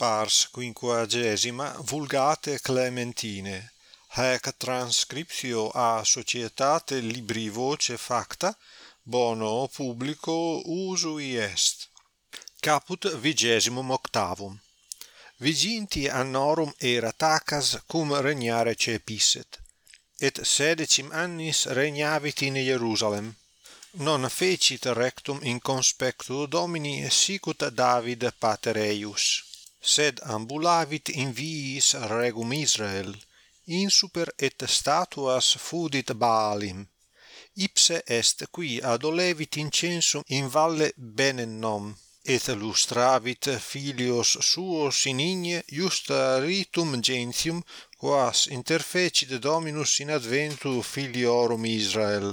pars quinquagesima vulgate Clementine, haec transcriptio a societate libri voce facta, bono publico usui est. Caput vigesimum octavum. Viginti annorum era tacas cum regnare cepisset, et sedecim annis regnavit in Hierusalem Non fecit rectum in conspectu Domini sicut David pater eius sed ambulavit in viis regum Israel, in super et statuas fudit Baalim. Ipse est qui adolevit incensum in valle Benennom, et lustravit filios suos in igne justa ritum gentium, quas interfecit Dominus in adventu filiorum Israel.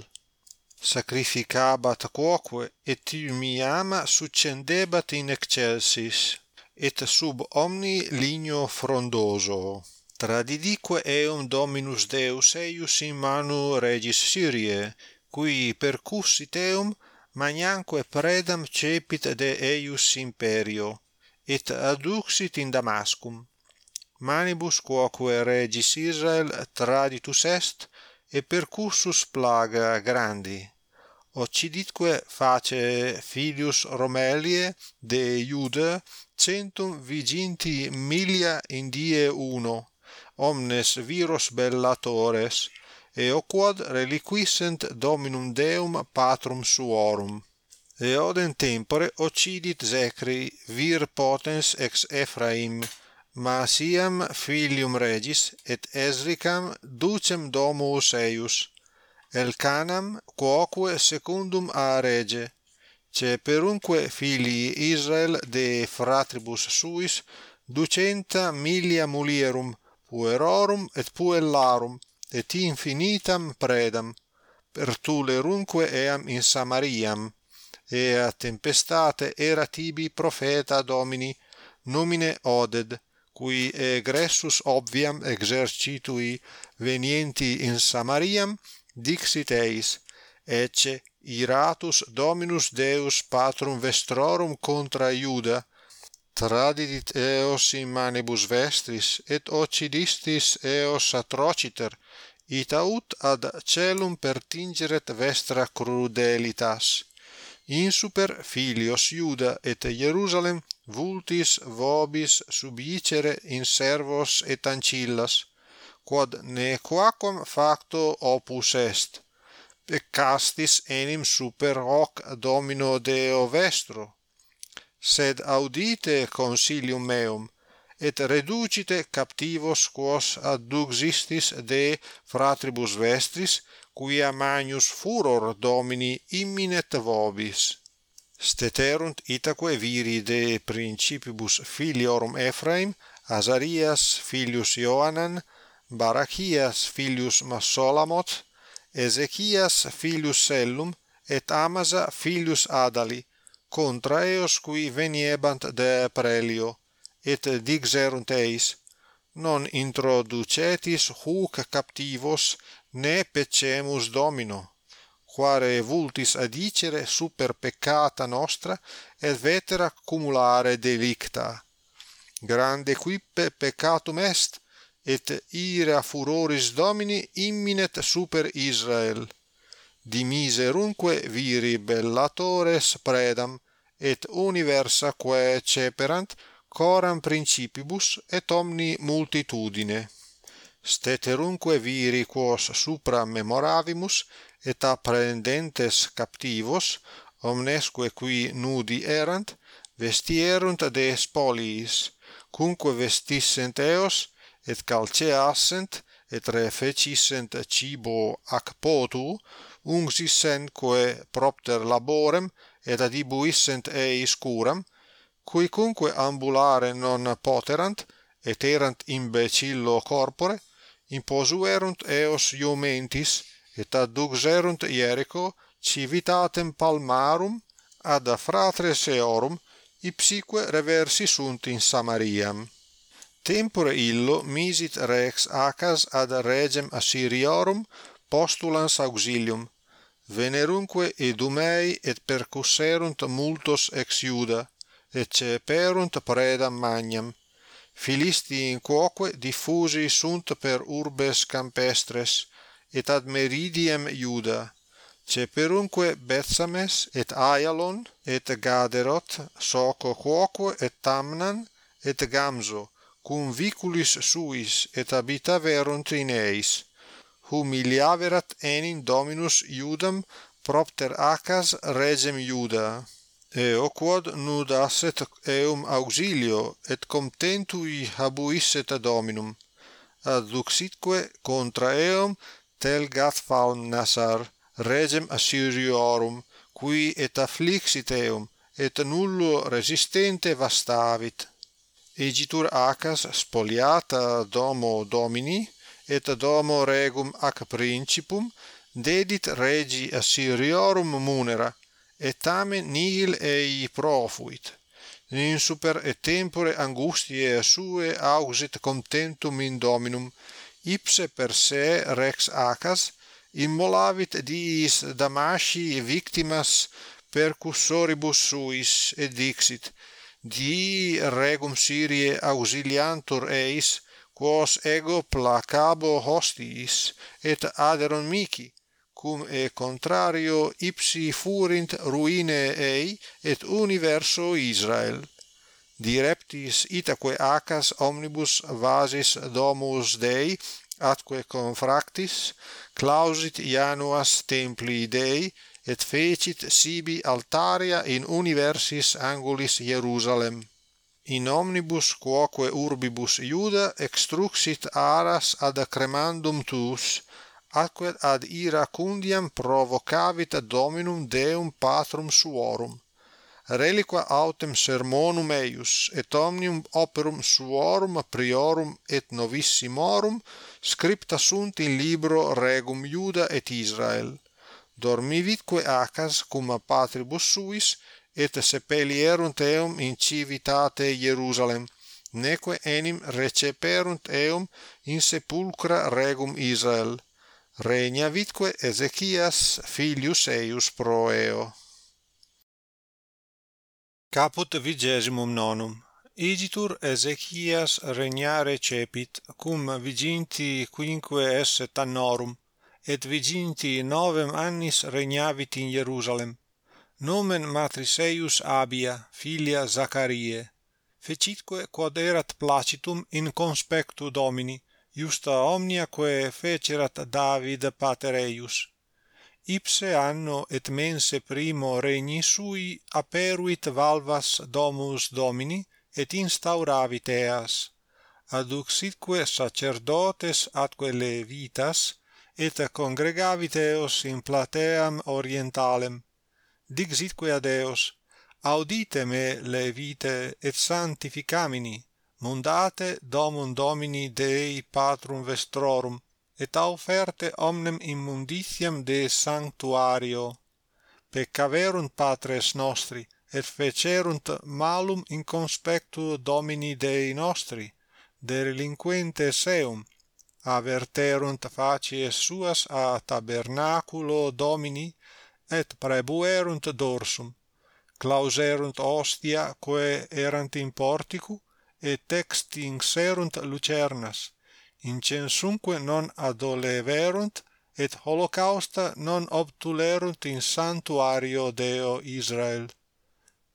Sacrificabat quoque et iumiama succendebat in excelsis et sub omni ligno frondoso. Tradidique eum dominus deus eius in manu regis Syriae qui percussit eum magnanque predam cepit de eius imperio et aduxit in Damascum. Manibus quoque regis Israel traditus est et percussus plaga grandi. Occiditque face filius Romelie de Iuda centum viginti milia indie uno omnes viros bellatores eo quod reliquissent dominum deum patrum suorum. Eodem tempore occidit zecri vir potens ex Ephraim masiam filium regis et Esricam ducem domus eius Elcanam quoque secundum a rege ce perunque filii Israel de fratribus suis ducenta milia mulierum puerorum et puellarum et infinitam predam pertulerunque eam in Samariam ea tempestate era tibi profeta Domini nomine Oded qui egressus obviam exercitui venienti in Samariam dixit eis ecce iratus dominus deus patrum vestrorum contra iuda tradidit eos in manibus vestris et occidistis eos atrociter ita ut ad celum pertingeret vestra crudelitas in super filios Iuda et Hierusalem vultis vobis subicere in servos et ancillas quod nequacquam facto opus est castis enim super hoc domino Deo vestro. Sed audite consilium meum, et reducite captivos quos adduxistis de fratribus vestris, quia magnus furor domini imminet vobis. Steterunt itaque viri de principibus filiorum Ephraim, Azarias filius Ioanan, Barachias filius Massolamot, Ezechias filius Sellum et Amasa filius Adali contra eos qui veniebant de prelio et dixerunt eis non introducetis huc captivos ne pecemus domino quare vultis adicere super peccata nostra et vetera cumulare delicta. Grande quippe peccatum est et ira furoris Domini imminet super Israel. Dimiserunque viri bellatores predam, et universa quae ceperant coram principibus et omni multitudine. Steterunque viri quos supra memoravimus et apprendentes captivos, omnesque qui nudi erant, vestierunt de spoliis, cumque vestissent eos, et calceassent et refecissent cibo ac potu ungsissenque propter laborem et adibuissent eis curam quicunque ambulare non poterant et erant imbecillo corpore imposuerunt eos iumentis et adduxerunt ierico civitatem palmarum ad fratres eorum ipsique reversi sunt in Samariam. Tempore illo misit rex acas ad regem Assyriorum postulans auxilium, venerunque idumei et percusserunt multos ex Iuda, et ceperunt predam magnam. Filisti in quoque diffusi sunt per urbes campestres, et ad meridiem Iuda, ceperunque Betsames et Aialon et Gaderot, soco quoque et Tamnan et Gamzo, cum viculis suis et habitaverunt in eis humiliaverat enim dominus iudam propter acas regem iuda eo quod nud asset eum auxilio et contentui habuisset ad dominum adduxitque contra eum telgat faunasar regem assyriorum qui et afflixit eum et nullo resistente vastavit egitur acas spoliata domo domini et domo regum ac principum dedit regi assyriorum munera et tamen nihil ei profuit. In super et tempore angustiae suae auxit contentum in dominum ipse per se rex acas immolavit diis damasci victimas percussoribus suis et dixit Dii regum Syrie auxiliantur eis, quos ego placabo hostis et aderon mihi cum e contrario ipsi furint ruine ei et universo Israel. Direptis itaque acas omnibus vasis domus Dei atque confractis clausit Januas templi Dei et fecit sibi altaria in universis angulis Hierusalem in omnibus quoque urbibus Iuda extruxit aras ad cremandum tuus atque ad iracundiam provocavit ad Dominum Deum Patrum suorum. Reliqua autem sermonum eius et omnium operum suorum a priorum et novissimorum scripta sunt in libro regum Iuda et Israel dormivitque acas cum a patribus suis et sepelierunt eum in civitate Hierusalem neque enim receperunt eum in sepulcra regum Israel. Regnavitque Ezechias filius eius pro eo. Caput vigesimum nonum. Igitur Ezechias regnare cepit cum viginti quinque esse tannorum et viginti novem annis regnavit in Hierusalem. Nomen matris eius Abia, filia Zacharie. Fecitque quod erat placitum in conspectu Domini, iusta omnia quae fecerat David pater eius. Ipse anno et mense primo regni sui aperuit valvas domus Domini, et instauravit eas. Aduxitque sacerdotes atque levitas, et congregavite eos in plateam orientalem dixitque ad eos audite me levite et sanctificamini mundate domum domini dei patrum vestrorum et auferte omnem immunditiam de sanctuario. Peccaverunt patres nostri et fecerunt malum in conspectu domini dei nostri delinquente seum averterunt facies suas a tabernaculo Domini, et prebuerunt dorsum, clauserunt ostia quae erant in porticu, et extinserunt lucernas, incensumque non adoleverunt, et holocausta non obtulerunt in sanctuario Deo Israel.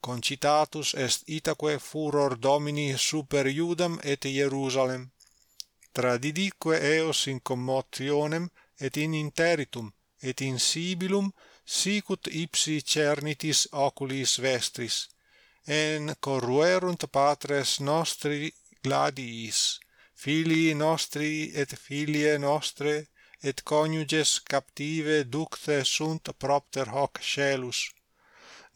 Concitatus est itaque furor Domini super Iudam et Jerusalem tradidique eos in commotionem et in interitum et in sibilum sicut ipsi cernitis oculis vestris en corruerunt patres nostri gladiis filii nostri et filiae nostre et coniuges captive ducte sunt propter hoc scelus.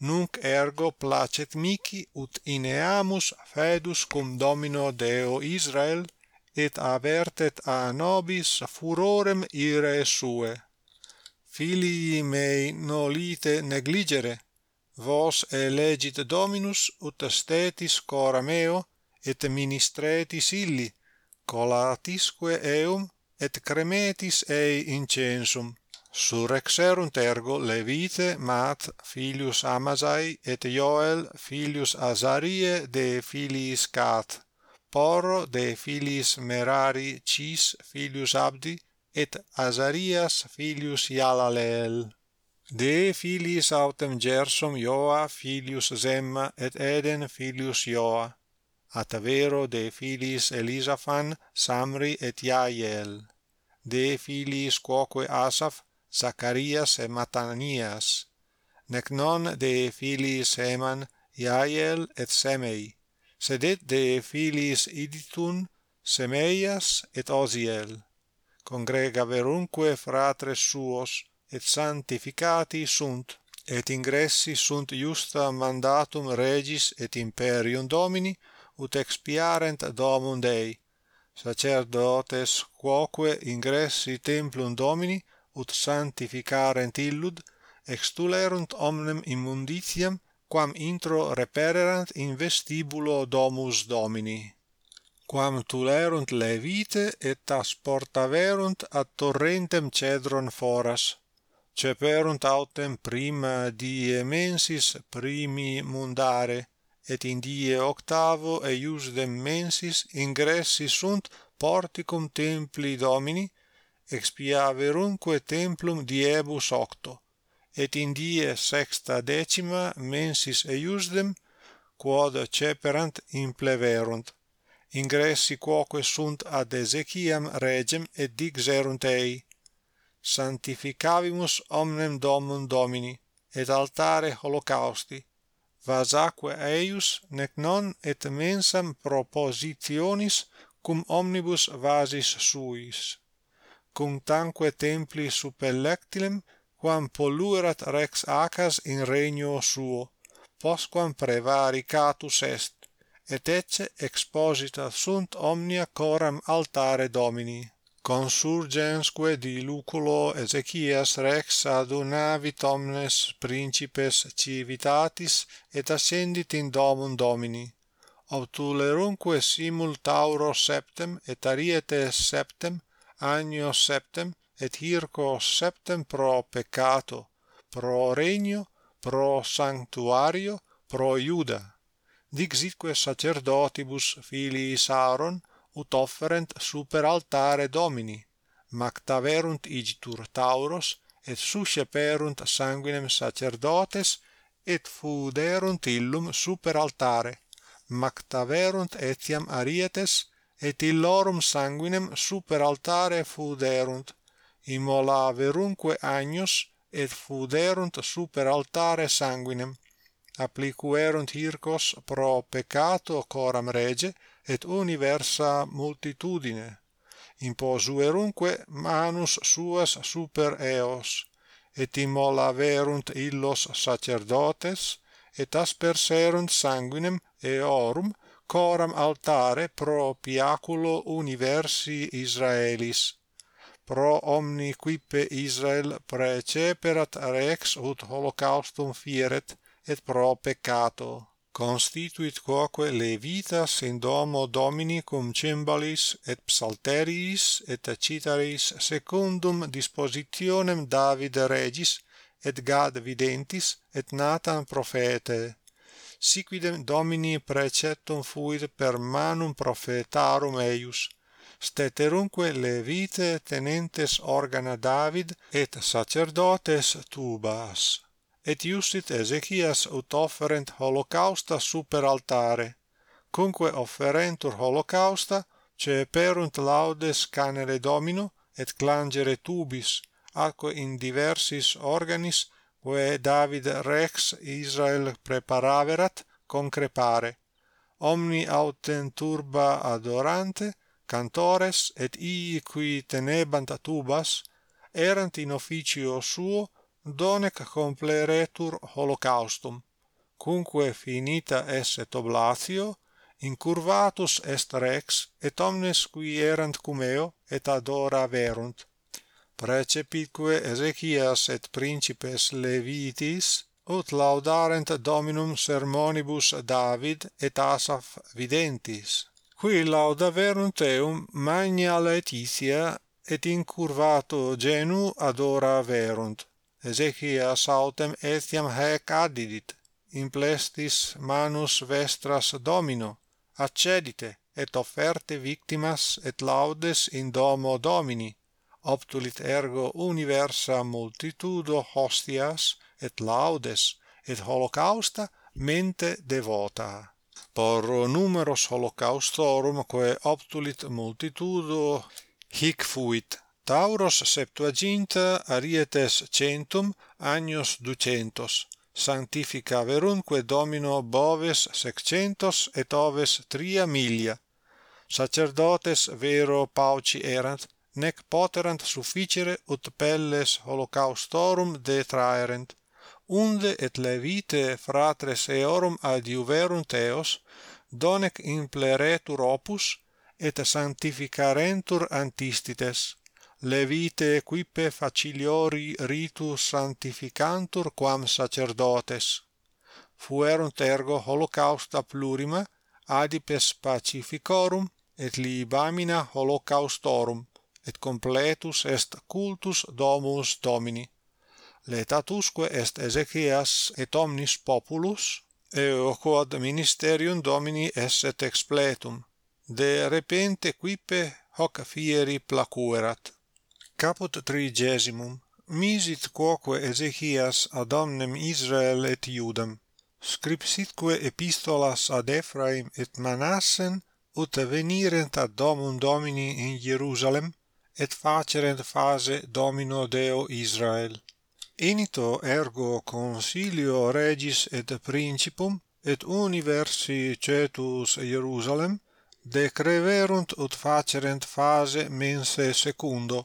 Nunc ergo placet mihi ut ineamus fedus cum domino deo Israel et avertet a nobis furorem irae sue. Filii mei nolite negligere, vos elegit Dominus ut stetis cora meo et ministretis illi, colatisque eum et cremetis ei incensum. Surrexerunt ergo Levite, Mat, filius Amazai, et Joel, filius Azarie, de filiis Cat Porro de filiis Merari Cis filius Abdi et Azarias filius Ialaleel. De filiis autem Gersom joa filius Zemma et Eden filius joa at vero de filiis Elisaphan Samri et Jaiel. De filiis quoque asaf zacharias et Matanias. Nec non de filiis Heman Jaiel et Semei sedet de filis iditun semeias et osiel congrega verunque fratres suos et sanctificati sunt et ingressi sunt iusta mandatum regis et imperium domini ut expiarent domum Dei sacerdotes quoque ingressi templum domini ut sanctificarent illud extulerunt omnem immunditiam quam intro repererant in vestibulo domus domini quam tulerunt levite et asportaverunt ad torrentem cedron foras ceperunt autem prima die mensis primi mundare et in die octavo eiusdem mensis ingressi sunt porticum templi domini expiaverunque templum diebus octo et in die sexta decima mensis eiusdem quod ceperant impleverunt. Ingressi quoque sunt ad Ezechiam regem et dixerunt ei sanctificavimus omnem domum domini et altare holocausti vasaque eius nec non et mensam propositionis cum omnibus vasis suis. Cum tanque templi supellectilem quam polluerat rex acas in regno suo postquam prevaricatus est et ecce exposita sunt omnia coram altare domini consurgensque di luculo Ezechias rex adunavit omnes principes civitatis et ascendit in domum Domini. Obtulerunque simul Tauro septem et Ariete septem, annio septem, et hirco septem pro peccato, pro regno, pro sanctuario, pro iuda. Dixitque sacerdotibus filii Saron ut offerent super altare Domini, mactaverunt igitur Tauros, et susceperunt sanguinem sacerdotes, et fuderunt illum super altare, mactaverunt etiam arietes, et illorum sanguinem super altare fuderunt, immolaverunque agnos et fuderunt super altare sanguinem applicuerunt hircos pro peccato coram rege et universa multitudine. Imposuerunque manus suas super eos et immolaverunt illos sacerdotes et asperserunt sanguinem eorum coram altare pro piaculo universi Israelis pro omni quippe Israel preceperat rex ut holocaustum fieret et pro peccato. Constituit quoque levitas in domo domini cum cymbalis et psalteriis et citaris secundum dispositionem David regis et Gad videntis et Nathan prophete siquidem domini preceptum fuit per manum prophetarum eius steterunque levite tenentes organa David et sacerdotes tubas et iustit Ezechias ut offerent holocausta super altare cumque offerentur holocausta ceperunt laudes canere domino et clangere tubis atque in diversis organis quae David rex Israel preparaverat concrepare. Omni autem turba adorante cantores et ii qui tenebant tubas erant in officio suo donec compleretur holocaustum cumque finita esset oblatio incurvatus est rex et omnes qui erant cum eo et adora verunt. Precepitque Ezechias et principes Levitis ut laudarent Dominum sermonibus David et Asaph videntis qui lauda verunt eum magna laetitia et incurvato genu adora verunt. Ezechias autem etiam haec addidit in plestis manus vestras domino accedite et offerte victimas et laudes in domo domini obtulit ergo universa multitudo hostias et laudes et holocausta mente devota por numeros holocaustorum quae optulit multitudo hic fuit Tauros septuaginta arietes centum annos ducentos sanctifica verunque domino boves sexcentos et oves tria milia sacerdotes vero pauci erant nec poterant sufficere ut pelles holocaustorum detraerent unde et levite fratres eorum adiuverunt eos, donec impleretur opus, et sanctificarentur antistites. Levite equipe faciliori ritus sanctificantur quam sacerdotes. Fuerunt ergo holocausta plurima, adipes pacificorum, et libamina holocaustorum, et completus est cultus domus Domini. Letatusque est Ezechias et omnis populus, eo quod ministerium Domini esset expletum, de repente quipe hoc fieri placuerat. Caput trigesimum, misit quoque Ezechias ad omnem Israel et Iudam, scripsitque epistolas ad Ephraim et Manassen, ut venirent ad domum Domini in Jerusalem, et facerent fase Domino Deo Israel. Inito ergo consilio regis et principum et universi cetus Jerusalem decreverunt ut facerent fase mense secundo.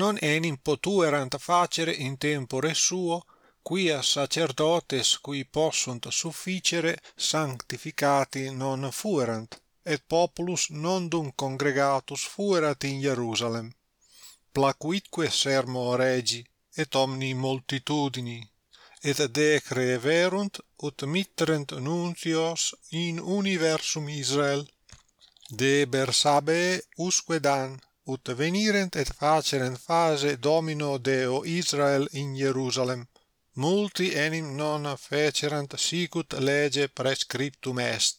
Non enim potuerant facere in tempore suo quia sacerdotes qui possunt sufficere sanctificati non fuerant et populus non dum congregatus fuerat in Hierusalem placuitque sermo regi et omni multitudini et decreverunt ut mitterent nuncios in universum Israel de Bersabe usque Dan ut venirent et facerent fase domino Deo Israel in Jerusalem. Multi enim non fecerant sicut lege prescriptum est.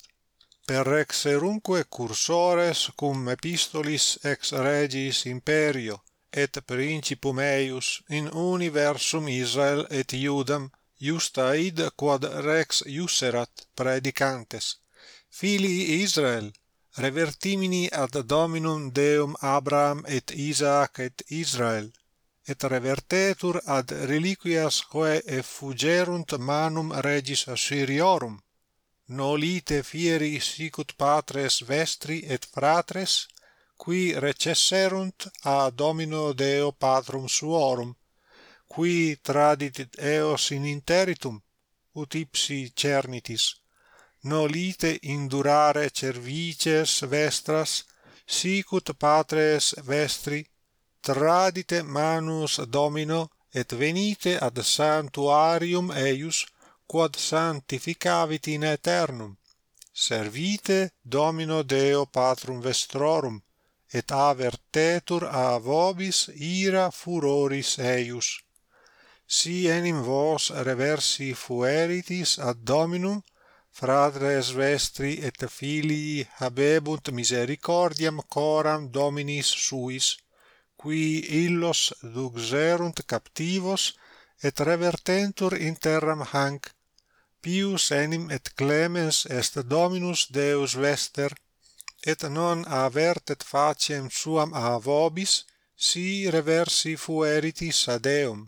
Per ex erunque cursores cum epistolis ex regis imperio et principum eius in universum Israel et Iudam iusta id quod rex iuserat predicantes. Filii Israel revertimini ad Dominum Deum Abraham et Isaac et Israel et revertetur ad reliquias quae effugerunt manum regis Assyriorum nolite fieri sicut patres vestri et fratres qui recesserunt a domino deo patrum suorum qui tradit eos in interitum ut ipsi cernitis. Nolite indurare cervices vestras sicut patres vestri tradite manus domino et venite ad sanctuarium eius quod sanctificavit in aeternum. Servite domino deo patrum vestrorum et avertetur a vobis ira furoris eius. Si enim vos reversi fueritis ad Dominum, fratres vestri et filii habebunt misericordiam coram Dominis suis, qui illos duxerunt captivos et revertentur in terram hanc, pius enim et clemens est Dominus Deus vester, et non avertet faciem suam a vobis si reversi fueritis ad eum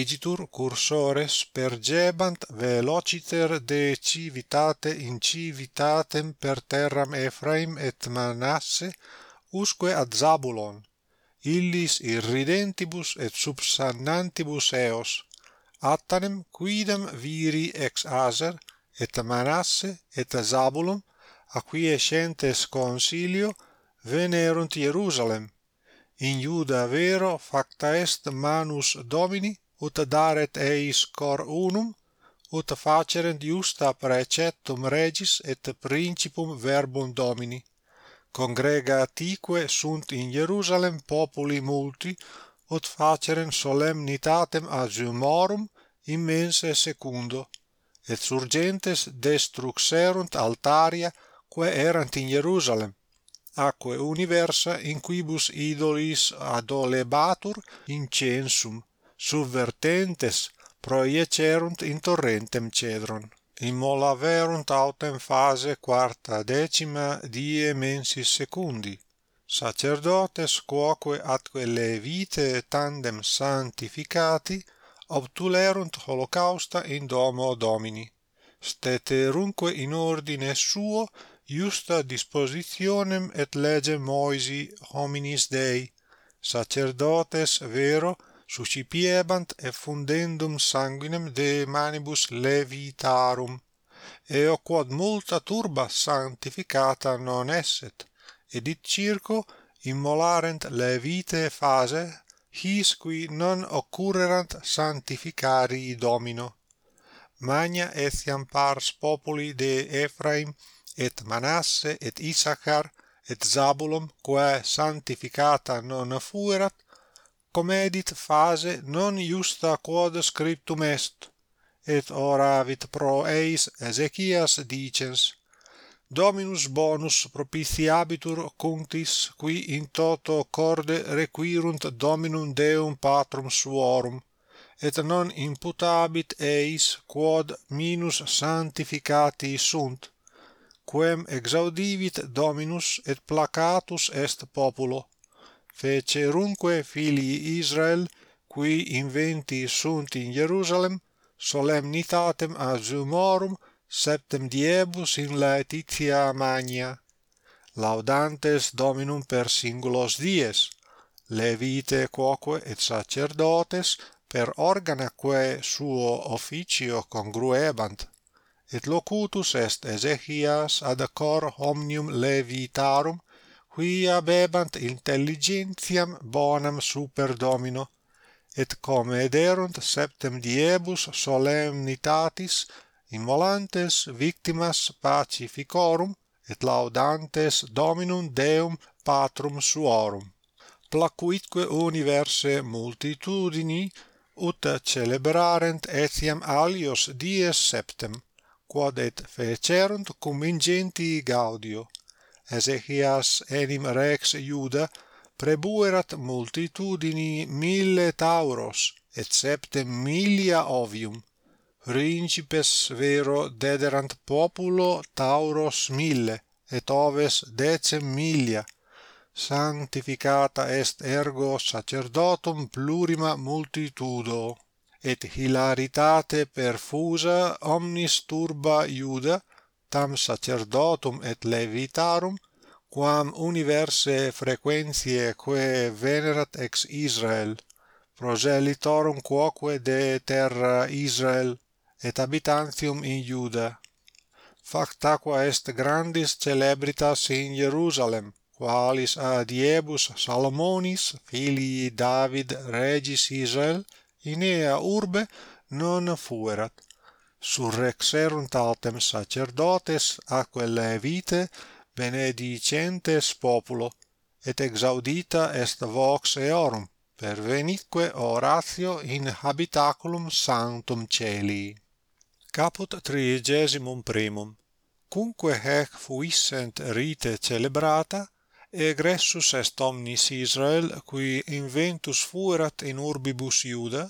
igitur cursores pergebant velociter de civitate in civitatem per terram Ephraim et Manasse usque ad Zabulon. Illis irridentibus et subsannantibus eos. Attanem quidem viri ex Aser et Manasse et Zabulon acquiescentes consilio venerunt Hierusalem in Iuda vero facta est manus Domini ut daret eis cor unum ut facerent iusta preceptum regis et principum verbum Domini. Congregatique sunt in Hierusalem populi multi ut facerent solemnitatem aziumorum immense secundo et surgentes destruxerunt altaria quae erant in Hierusalem aquae universa in quibus idolis adolebatur incensum subvertentes proiecerunt in torrentem cedron. Immolaverunt autem fase quarta decima die mensis secundi. Sacerdotes quoque atque levite tandem sanctificati obtulerunt holocausta in domo domini. Steterunque in ordine suo iusta dispositionem et lege Moisi hominis Dei, sacerdotes vero, suscipiebant effundendum sanguinem de manibus levitarum, eo quod multa turba sanctificata non esset, edit circo immolarent levite fase, his qui non occurrerant sanctificari Domino. Magna etiam pars populi de Ephraim et Manasse et Isachar et Zabulon quae sanctificata non fuerat comedit fase non iusta quod scriptum est et oravit pro eis Ezechias dicens Dominus bonus propitiabitur cuntis qui in toto corde requirunt Dominum Deum patrum suorum et non imputabit eis quod minus sanctificati sunt quem exaudivit Dominus et placatus est populo fecerunque filii Israel qui inventi sunt in Jerusalem solemnitatem azumorum septem diebus in Laetitia Magna. Laudantes Dominum per singulos dies levite quoque et sacerdotes per organa quae suo officio congruebant et locutus est Ezechias ad cor omnium levitarum qui abebant intelligentiam bonam super domino et comederunt septem diebus solemnitatis immolantes victimas pacificorum et laudantes dominum deum patrum suorum. Placuitque universe multitudini ut celebrarent etiam alios dies septem quod et fecerunt cum ingenti gaudio. Ezechias enim rex Iuda prebuerat multitudini mille tauros, et septem millia ovium. Principes vero dederant populo tauros mille, et oves decem millia. Sanctificata est ergo sacerdotum plurima multitudo et hilaritate perfusa omnis turba iuda tam sacerdotum et levitarum quam universe frequentiae quae venerat ex Israel proselitorum quoque de terra Israel et habitantium in Iuda. Facta qua est grandis celebritas in Jerusalem qualis adiebus Salomonis filii David regis Israel Inea urbe non fuerat. Surrexerunt altem sacerdotes aquae levite benedicentes populo, et exaudita est vox eorum, pervenitque oratio in habitaculum sanctum celi. Caput triegesimum primum. Cumque hec fuissent rite celebrata, egressus est omnis Israel qui inventus fuerat in urbibus Iuda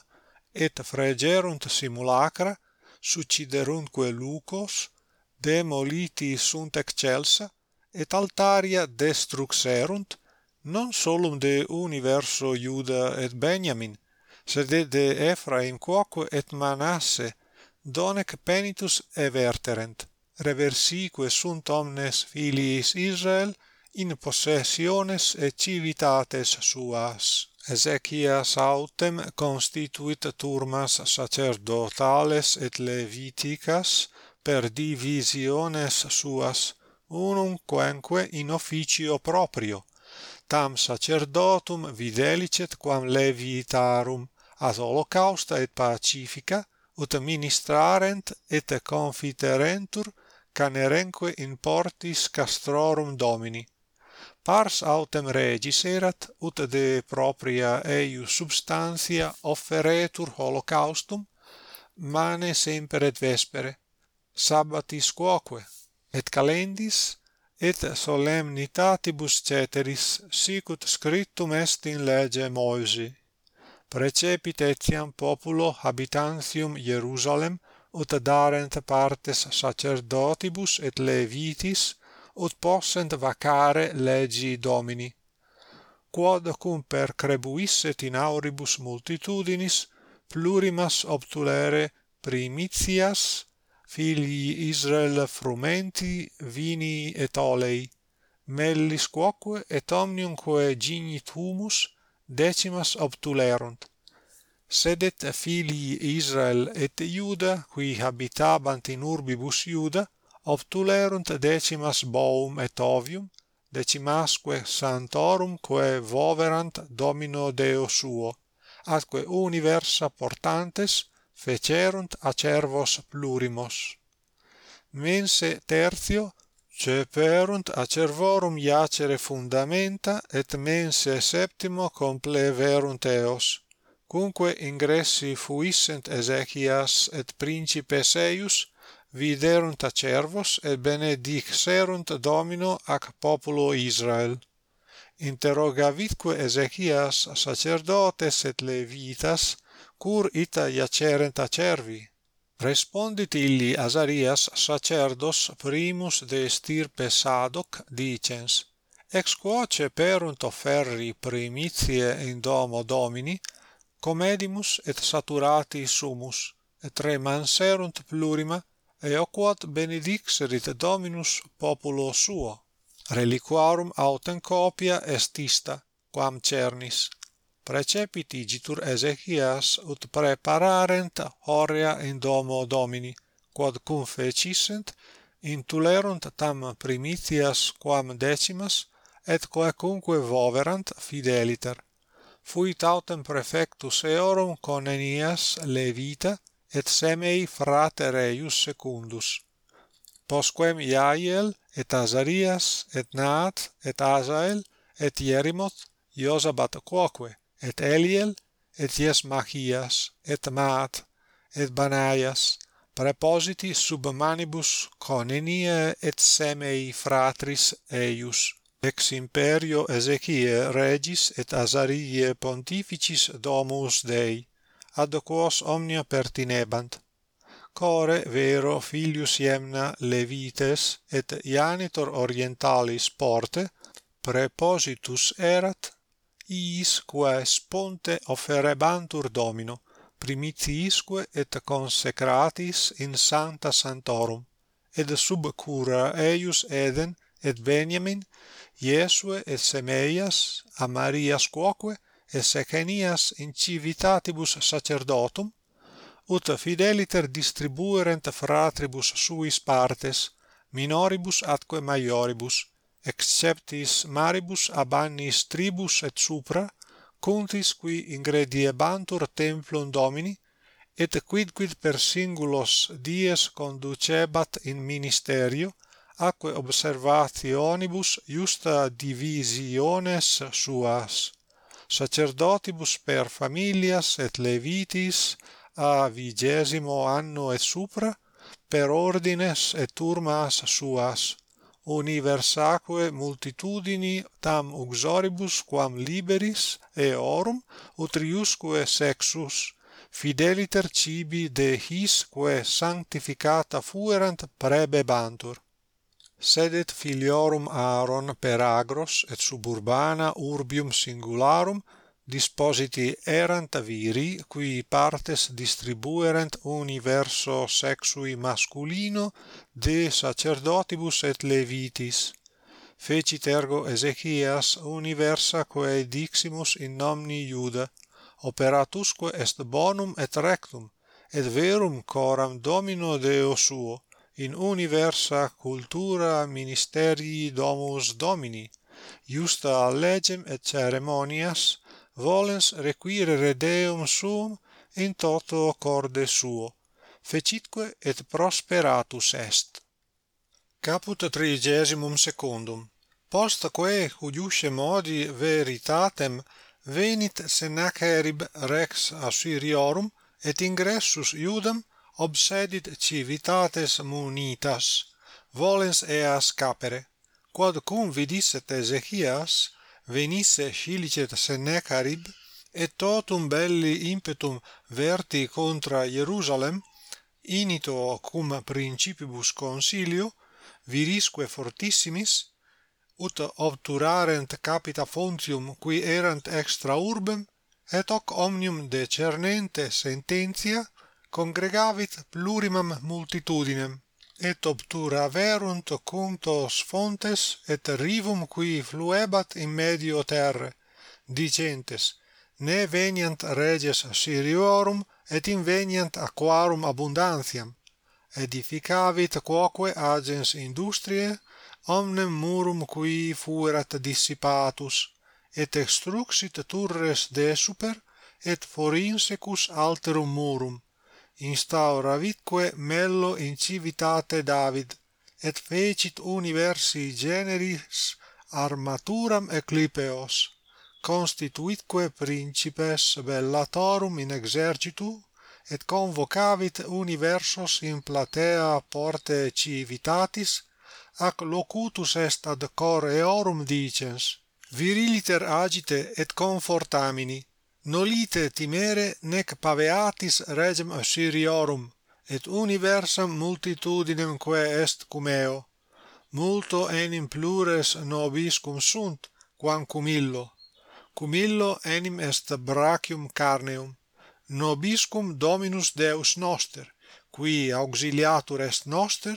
et fregerunt simulacra succiderunque lucos demoliti sunt excelsa et altaria destruxerunt non solum de universo Iuda et Benjamin sed de Ephraim quoque et Manasse donec penitus everterent reversique sunt omnes filiis Israel in possessiones et civitates suas. Ezechias autem constituit turmas sacerdotales et leviticas per divisiones suas, unum quenque in officio proprio, tam sacerdotum videlicet quam levitarum ad holocausta et pacifica, ut ministrarent et confiterentur canerenque in portis castrorum Domini pars autem regis erat ut de propria eius substantia offeretur holocaustum mane semper et vespere sabbatis quoque et calendis et solemnitatibus ceteris sic ut scriptum est in lege Moysi precepit etiam populo habitantium Hierusalem ut darent partes sacerdotibus et levitis ut possent vacare legi domini. Quod cum per crebuisset in auribus multitudinis plurimas obtulere primitias filii Israel frumenti vini et olei mellis quoque et omniumque gignit humus decimas obtulerunt. Sedet filii Israel et Iuda qui habitabant in urbibus Iuda obtulerunt decimas boum et ovium, decimasque santorum quae voverant domino Deo suo, atque universa portantes fecerunt acervos plurimos. Mense tertio ceperunt acervorum iacere fundamenta et mense septimo compleverunt eos, cumque ingressi fuissent Ezechias et principes eius viderunt acervos et benedixerunt Domino ac populo Israel. Interrogavitque Ezechias sacerdotes et levitas cur ita iacerent acervi. Respondit illi Azarias sacerdos primus de stirpe Sadoc dicens, Ex quoce perunt offerri primitie in domo Domini, comedimus et saturati sumus, et remanserunt plurima, eoquat benedixerit Dominus populo suo. Reliquarum autem copia est ista, quam cernis. Precepitigitur Ezechias ut prepararent horia in domo Domini, quod cum fecissent, intulerunt tam primitias quam decimas, et quacunque voverant fideliter. Fuit autem prefectus eorum Conenias Levita, et semei frater eius secundus. Posquem Iael et Azarias et Naat et Azael et Ierimoth Iosabat quoque et Eliel et Iesmachias et Maat et Banaias prepositi sub manibus Conenia et semei fratris eius ex imperio Ezechie regis et Azarie pontificis domus Dei ad quos omnia pertinebant. Core vero filius iemna levites et ianitor orientalis porte prepositus erat iis quae sponte offerebantur domino primitiisque et consecratis in sancta sanctorum et sub cura eius eden et Benjamin Iesue et Semeias a Marias quoque esse in civitatibus sacerdotum, ut fideliter distribuerent fratribus suis partes, minoribus atque maioribus, exceptis maribus ab annis tribus et supra, contis qui ingrediebantur templum Domini, et quidquid per singulos dies conducebat in ministerio, atque observationibus justa divisiones suas sacerdotibus per familias et levitis a vigesimo anno et supra per ordines et turmas suas. Universaque multitudini tam uxoribus quam liberis eorum utriusque sexus fideliter cibi de his quae sanctificata fuerant prebebantur sedet filiorum Aaron per agros et suburbana urbium singularum dispositi erant viri qui partes distribuerent universo sexui masculino de sacerdotibus et levitis. Fecit ergo Ezechias universa quae diximus in nomni Iuda operatusque est bonum et rectum et verum coram domino Deo suo in universa cultura ministerii domus Domini, iusta legem et ceremonias, volens requirere Deum suum in toto corde suo, fecitque et prosperatus est. Caput trigesimum secundum. Postque hudiusce modi veritatem venit Sennacherib rex Assyriorum et ingressus Iudam obsedit civitates munitas, volens eas capere, quod cum vidisset Ezechias, venisse scilicet Senecarib, et totum belli impetum verti contra Hierusalem inito cum principibus consilio, virisque fortissimis, ut obturarent capita fontium qui erant extra urbem, et hoc omnium decernente sententia, congregavit plurimam multitudinem et obtura verunt cuntos fontes et rivum qui fluebat in medio terre dicentes ne veniant reges Siriorum et inveniant aquarum abundantiam edificavit quoque agens industriae omnem murum qui fuerat dissipatus et extruxit turres de super et forinsecus alterum murum instauravitque mello in civitate David, et fecit universi generis armaturam eclipeos, constituitque principes bellatorum in exercitu, et convocavit universos in platea porte civitatis, ac locutus est ad cor eorum dicens, viriliter agite et confortamini, nolite timere nec paveatis regem Assyriorum et universam multitudinem quae est cum eo. Multo enim plures nobis cum sunt quam cum illo. Cum illo enim est brachium carneum nobis cum dominus deus noster qui auxiliatur est noster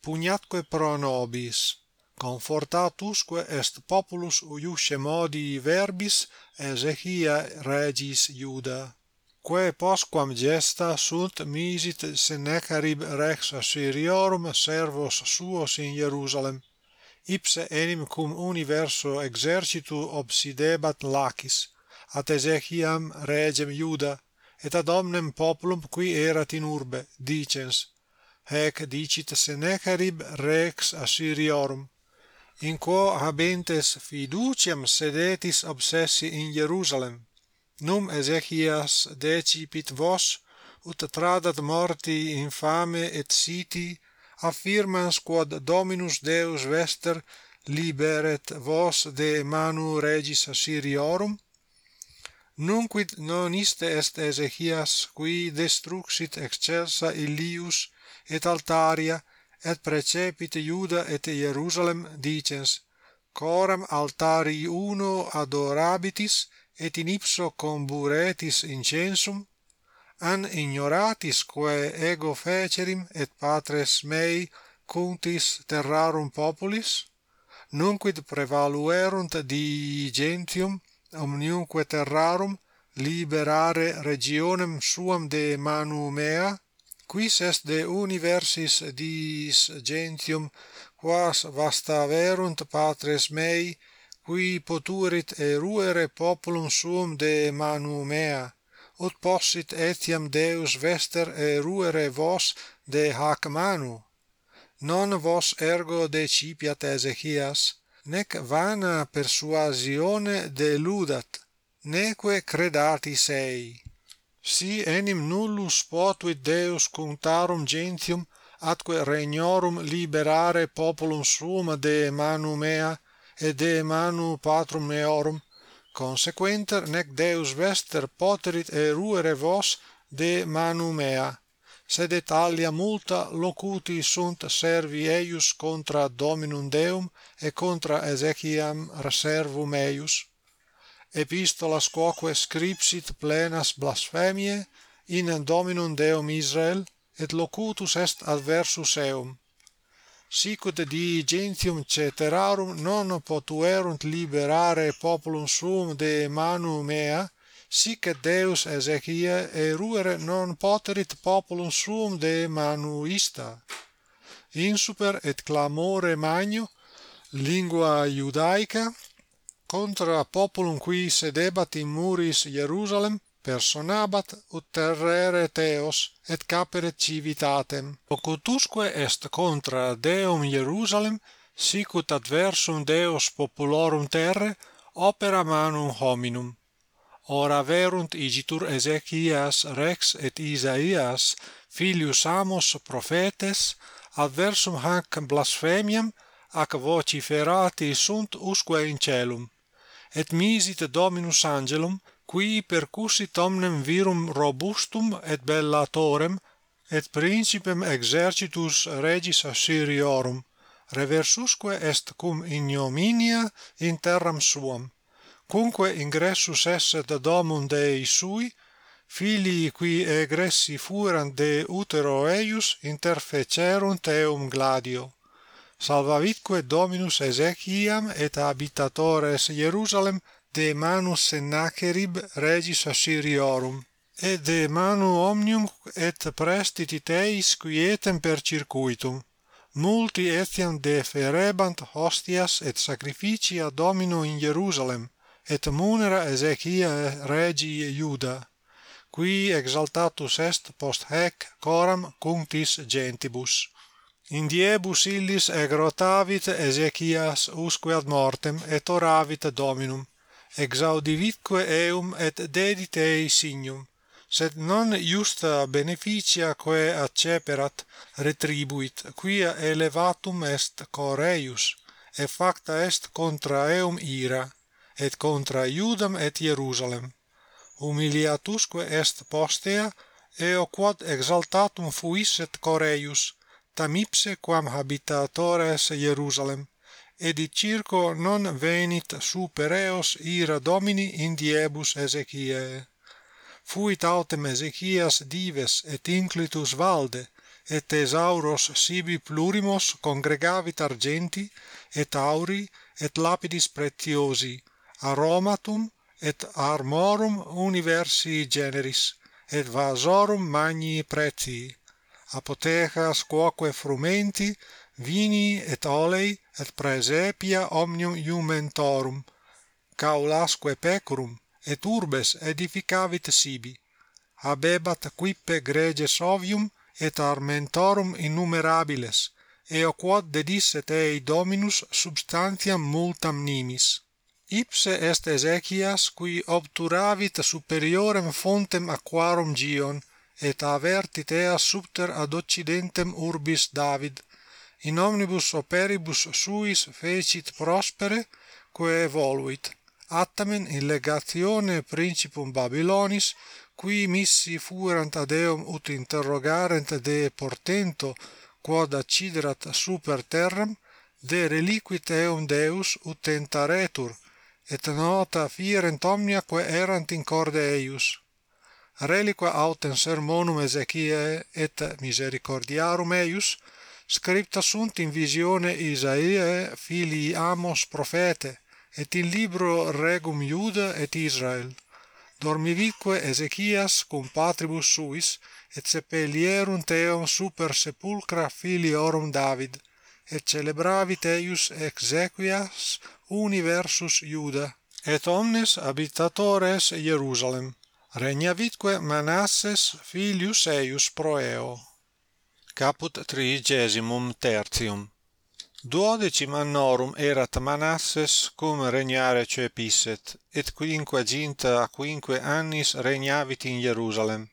pugnatque pro nobis. Confortatusque est populus iusce modi verbis Ezechia regis Iuda. Quae postquam gesta sunt misit Sennacherib rex Assyriorum servos suos in Hierusalem Ipse enim cum universo exercitu obsidebat lacis, at Ezechiam regem Iuda, et ad omnem populum qui erat in urbe, dicens, Hec dicit Sennacherib rex Assyriorum, in quo habentes fiduciam sedetis obsessi in Jerusalem. Num Ezechias decipit vos ut tradat morti infame et siti affirmans quod Dominus Deus vester liberet vos de manu regis Assyriorum nunquid non iste est Ezechias qui destruxit excelsa Ilius et altaria et precepit Iuda et Hierusalem dicens, coram altari uno adorabitis et in ipso comburetis incensum, an ignoratis quae ego fecerim et patres mei cuntis terrarum populis, nunquid prevaluerunt diligentium omniumque terrarum liberare regionem suam de manu mea, quis est de universis diis gentium quas vasta verunt patres mei qui poturit eruere populum suum de manu mea ut possit etiam deus vester eruere vos de hac manu. Non vos ergo decipiat ezechias nec vana persuasione deludat neque credati sei si enim nullus potuit Deus cuntarum gentium atque regnorum liberare populum suum de manu mea et de manu patrum meorum consequenter nec Deus vester poterit eruere vos de manu mea sed et alia multa locuti sunt servi eius contra Dominum Deum et contra Ezechiam servum eius epistolas quoque scripsit plenas blasphemiae in Dominum Deum Israel et locutus est adversus eum sicut dii gentium ceterarum non potuerunt liberare populum suum de manu mea sic et Deus Ezechia eruere non poterit populum suum de manu ista. Insuper et clamore magno lingua iudaica contra populum qui sedebat in muris Hierusalem personabat ut terrere teos et capere civitatem. Occultusque est contra deum Hierusalem sic ut adversum deos populorum terre opera manum hominum. Ora verunt igitur Ezechias rex et Isaias filius Amos prophetes adversum hac blasphemiam ac vociferati sunt usque in celum et misit Dominus angelum qui percussit omnem virum robustum et bellatorem et principem exercitus regis Assyriorum reversusque est cum ignominia in terram suam. Cumque ingressus esset domum Dei sui filii qui egressi fuerant de utero eius interfecerunt eum gladio salvavitque Dominus Ezechiam et habitatores Jerusalem de manu Sennacherib regis Assyriorum et de manu omnium et prestiti teis quietem per circuitum. Multi etiam deferebant hostias et sacrificia Domino in Jerusalem et munera Ezechia regi Iuda qui exaltatus est post hac coram cunctis gentibus. Indiebus illis egrotavit Ezechias usque ad mortem et oravit Dominum exaudivitque eum et dedit ei signum sed non justa beneficia quae acceperat retribuit quia elevatum est coreius et facta est contra eum ira et contra Iudam et Hierusalem humiliatusque est postea eo quod exaltatum fuisset Coreius tamipse quam habitatores Hierusalem edi circo non venit super eos ira Domini in diebus Ezechiae. Fuit autem Ezechias dives et inclitus valde et thesauros sibi plurimos congregavit argenti et auri et lapidis pretiosi aromatum et armorum universi generis et vasorum magni pretii apothecas quoque frumenti vini et olei et praesepia omnium iumentorum caulasque pecorum et urbes edificavit sibi. Habebat quippe greges ovium et armentorum innumerabiles eo quod dedisset ei dominus substantiam multam nimis. Ipse est Ezechias qui obturavit superiorem fontem aquarum Gion et averti tea subter ad occidentem urbis David, in omnibus operibus suis fecit prospere, quae evoluit, attamen in legatione principum Babylonis, qui missi fuerant ad eum ut interrogarent de portento quod acciderat super terram, de reliquit eum Deus ut tentaretur, et nota fierent omnia quae erant in corde eius reliqua autem sermonum Ezechiae et misericordiarum eius scripta sunt in visione Isaiae filii Amos profete et in libro Regum Iuda et Israel. Dormivique Ezechias cum patribus suis et sepelierunt eum super sepulcra filiorum David et celebravit eius exequias universus Iuda et omnes habitatores Hierusalem Regnavitque Manasses filius eius proeo. Caput trigesimum tertium. Duodecim annorum erat Manasses cum regnare cepisset, et quinquaginta a quinque annis regnavit in Jerusalem.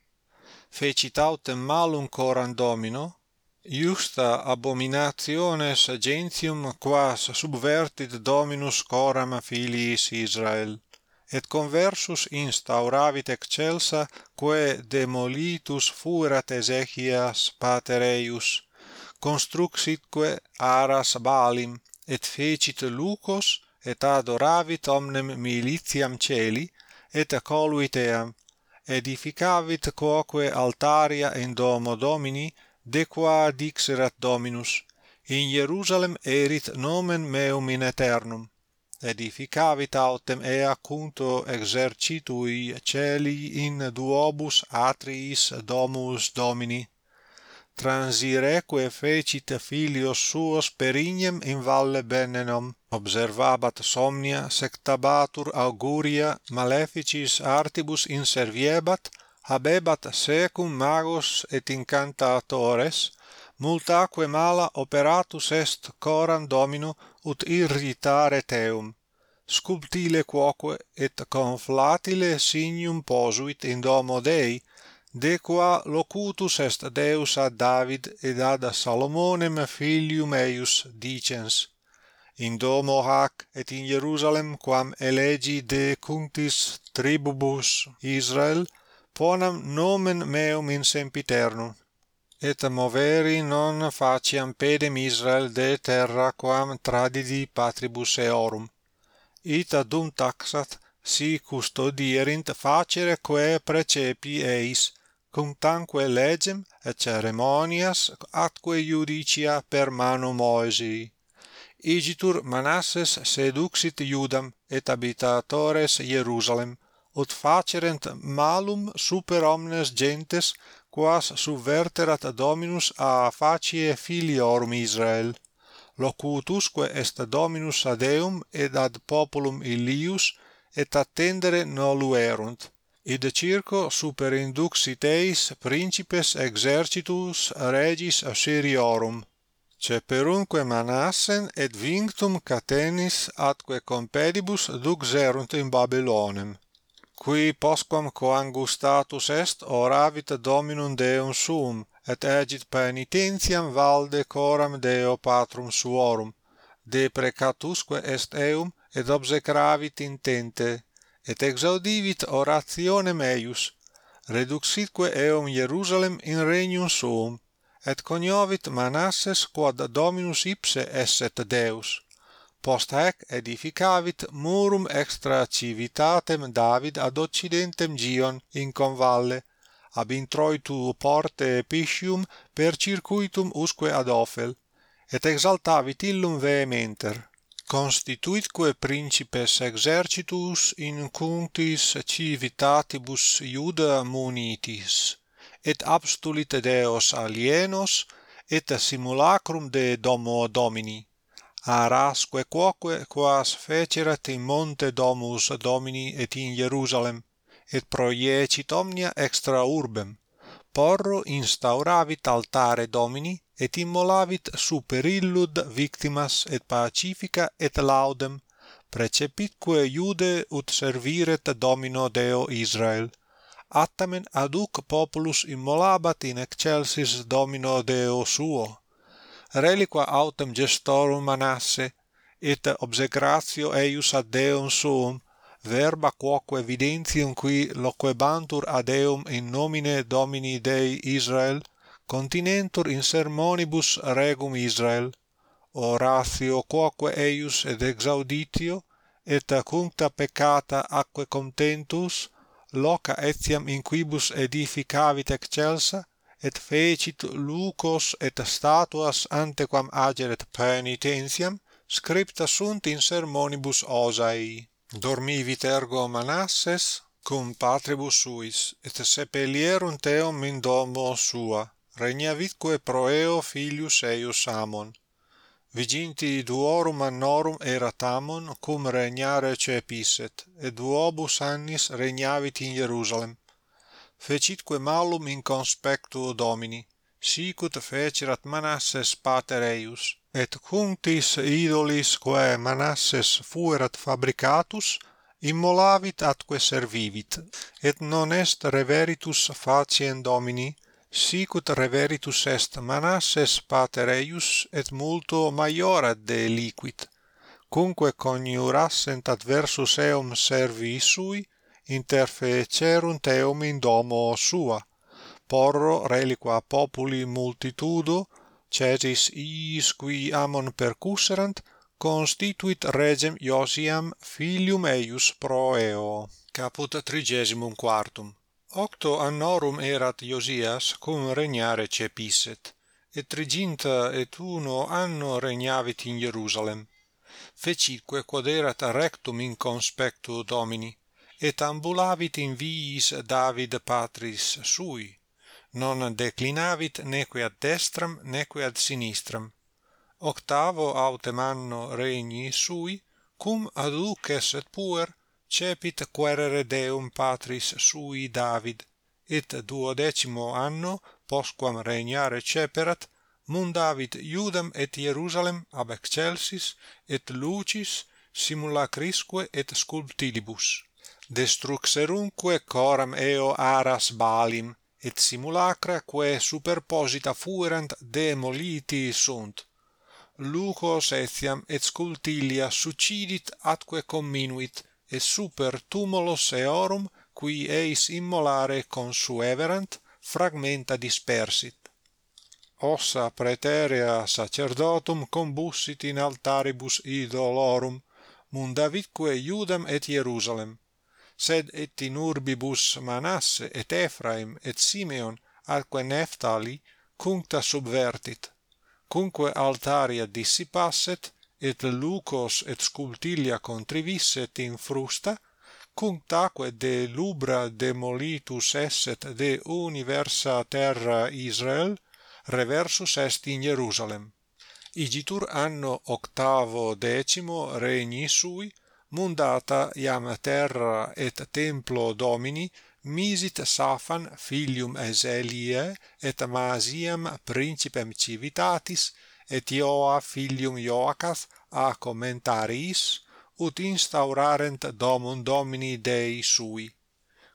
Fecit autem malum coram Domino, iusta abominationes gentium quas subvertit Dominus coram filiis Israel et conversus instauravit excelsa quae demolitus fuerat Ezechias pater eius construxitque aras Balim et fecit lucos et adoravit omnem militiam celi et coluit eam edificavit quoque altaria in domo Domini de qua dixerat Dominus in Hierusalem erit nomen meum in aeternum edificavit autem ea cunto exercitui celi in duobus atriis domus Domini. Transireque fecit filios suos per ignem in valle Benenom, observabat somnia, sectabatur auguria, maleficis artibus inserviebat, habebat secum magos et incantatores, multaque mala operatus est coram domino ut irritare teum. Sculptile quoque et conflatile signum posuit in domo Dei de qua locutus est Deus ad David et ad Salomonem filium eius dicens. In domo hac et in Jerusalem quam elegi de cunctis tribubus Israel ponam nomen meum in sempiternum et moveri non faciam pedem Israel de terra quam tradidi patribus eorum. Ita dum taxat, si custodierint facere quae precepi eis, cum tanque legem et ceremonias atque judicia per mano Moesi. Igitur Manasses seduxit Iudam et habitatores Jerusalem, ut facerent malum super omnes gentes quas subverterat Dominus a facie filiorum Israel. Locutusque est Dominus ad eum et ad populum Illius et attendere noluerunt. Id circo superinduxit eis principes exercitus regis Assyriorum Ceperunque Manassen et vinctum Catenis atque compedibus duxerunt in Babylonem qui postquam coangustatus est oravit dominum deum suum et egit penitentiam valde coram deo patrum suorum. Deprecatusque est eum et obsecravit intente et exaudivit orationem eius. Reduxitque eum Hierusalem in regnum suum et coniovit Manasses quod dominus ipse esset Deus post hac edificavit murum extra civitatem David ad occidentem Gion in convalle ab introitu porte Pisium per circuitum usque ad Ophel et exaltavit illum vehementer constituitque principes exercitus in cuntis civitatibus Iuda munitis et abstulit Deos alienos et simulacrum de domo Domini arasque quoque quas fecerat in monte domus Domini et in Jerusalem, et proiecit omnia extra urbem, porro instauravit altare Domini, et immolavit super illud victimas et pacifica et laudem, precepitque Iude ut serviret Domino Deo Israel. Attamen aduc populus immolabat in excelsis Domino Deo suo reliqua autem gestorum Manasse, et obsecratio eius ad Deum suum, verba quoque evidentium qui loquebantur ad eum in nomine Domini Dei Israel, continentur in sermonibus regum Israel, oratio quoque eius ed exauditio, et cuncta peccata acque contentus, loca etiam in quibus edificavit excelsa, et fecit lucos et statuas antequam ageret penitentiam scripta sunt in sermonibus Osai. Dormivit ergo Manasses cum patribus suis et sepelierunt eum in domo sua regnavitque proeo filius eius Amon. Viginti duorum annorum erat Amon cum regnare cepisset et duobus annis regnavit in Hierusalem fecitque malum in conspectu Domini, sicut fecerat Manasses pater eius, et cuntis idolis quae Manasses fuerat fabricatus, immolavit atque servivit, et non est reveritus faciem Domini, sicut reveritus est Manasses pater eius et multo maiora de liquit, cumque coniurassent adversus eum servi sui, interfecerunt eum in domo sua. Porro reliqua populi multitudo cesis iis qui amon percusserant constituit regem Iosiam filium eius pro eo. Caput trigesimum quartum. Octo annorum erat Iosias cum regnare cepisset et triginta et uno anno regnavit in Hierusalem Fecitque quod erat rectum in conspectu Domini et ambulavit in viis David patris sui, non declinavit neque ad destram neque ad sinistram. Octavo autem anno regni sui, cum aduces et puer, cepit querere Deum patris sui David, et duodecimo anno postquam regnare ceperat, mundavit Iudam et Hierusalem ab excelsis et lucis simulacrisque et sculptilibus destruxerunque coram eo aras balim et simulacra quae superposita fuerant demoliti sunt. Lucos etiam et scultilia succidit atque comminuit et super tumulos eorum qui eis immolare consueverant fragmenta dispersit. Ossa praeterea sacerdotum combussit in altaribus idolorum mundavitque Iudam et Hierusalem sed et in urbibus Manasse et Ephraim et Simeon atque Nephtali cuncta subvertit. Cumque altaria dissipasset et lucos et scultilia contrivisset in frusta cunctaque de lubra demolitus esset de universa terra Israel reversus est in Jerusalem. Igitur anno octavo decimo regni sui mundata iam terra et templo domini misit Safan filium Ezelie et Masiam principem civitatis et Ioa filium Joacath a commentaris ut instaurarent domum domini Dei sui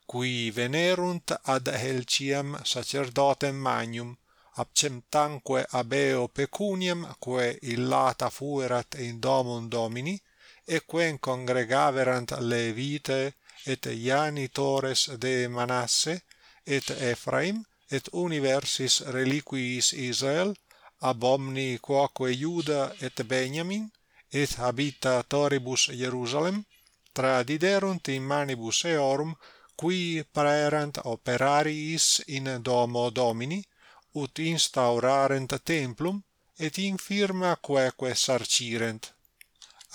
qui venerunt ad Helciam sacerdotem magnum abcemtanque abeo pecuniam quae illata fuerat in domum domini et quem congregaverant levite et janitores de Manasse et Ephraim et universis reliquiis Israel ab omni quoque Iuda et Benjamin et habita toribus Jerusalem tradiderunt in manibus eorum qui praerant operariis in domo Domini ut instaurarent templum et in firma quaeque sarcirent.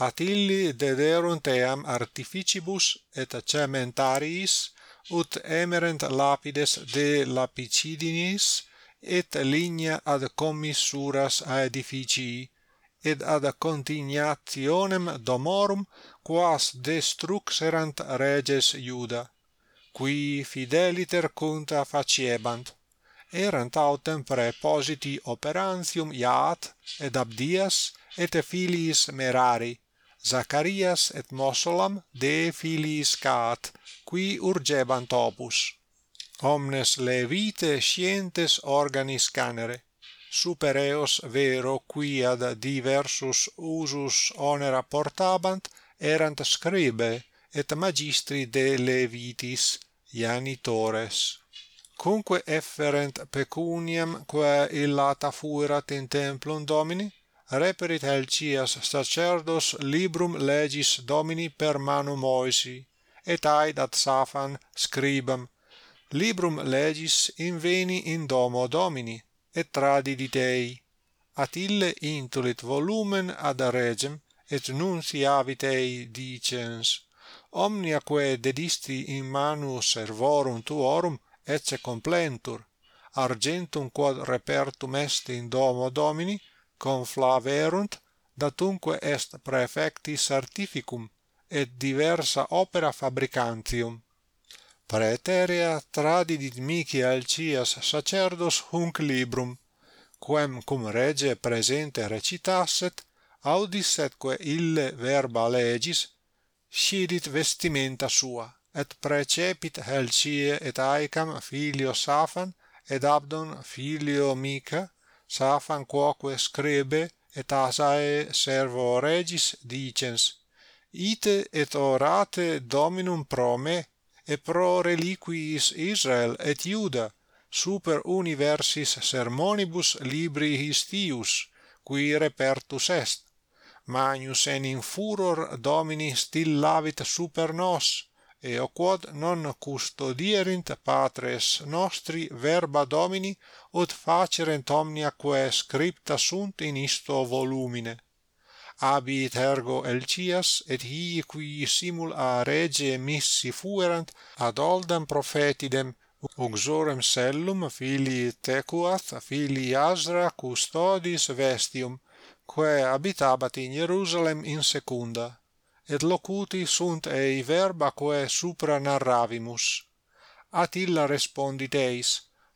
Atilli dederunt eam artificibus et cementariis ut emerent lapides de lapicidinis et ligna ad commissuras a edificii et ad continiationem domorum quas destruxerant reges Iuda qui fideliter cunta faciebant. Erant autem prepositi operantium iat et abdias et filiis merari Zacharias et Mosolam de filiis Cat, qui urgebant opus. Omnes levite scientes organis canere, super eos vero qui ad diversus usus onera portabant, erant scribe et magistri de levitis janitores cumque efferent pecuniam quae illata fuerat in templum domini reperit Helcias sacerdos librum legis Domini per manu Moisi, et aidat Safan scribam, librum legis inveni in domo Domini, et tradidit ei At ille intulit volumen ad regem, et nunciavit ei dicens, omnia quae dedisti in manu servorum tuorum, ecce complentur, argentum quod repertum est in domo Domini, conflaverunt datumque est praefecti certificum et diversa opera fabricantium. Praeterea tradidit mihi alcias sacerdos hunc librum quem cum rege presente recitasset audis etque ille verba legis scidit vestimenta sua et precepit Helcie et Aicam filio Safan et Abdon filio Mica Safan quoque scribe et asae servo regis dicens ite et orate dominum pro me et pro reliquiis Israel et Iuda super universis sermonibus libri histius qui repertus est. Magnus enim furor domini stillavit super nos eo quod non custodierint patres nostri verba Domini ut facerent omnia quae scripta sunt in isto volumine. Habit ergo Elcias et hi qui simul a rege missi fuerant ad oldam prophetidem uxorem sellum filii Tecuath filii Asra custodis vestium quae habitabat in Hierusalem in secunda et locuti sunt ei verba quae supra narravimus. At illa respondit eis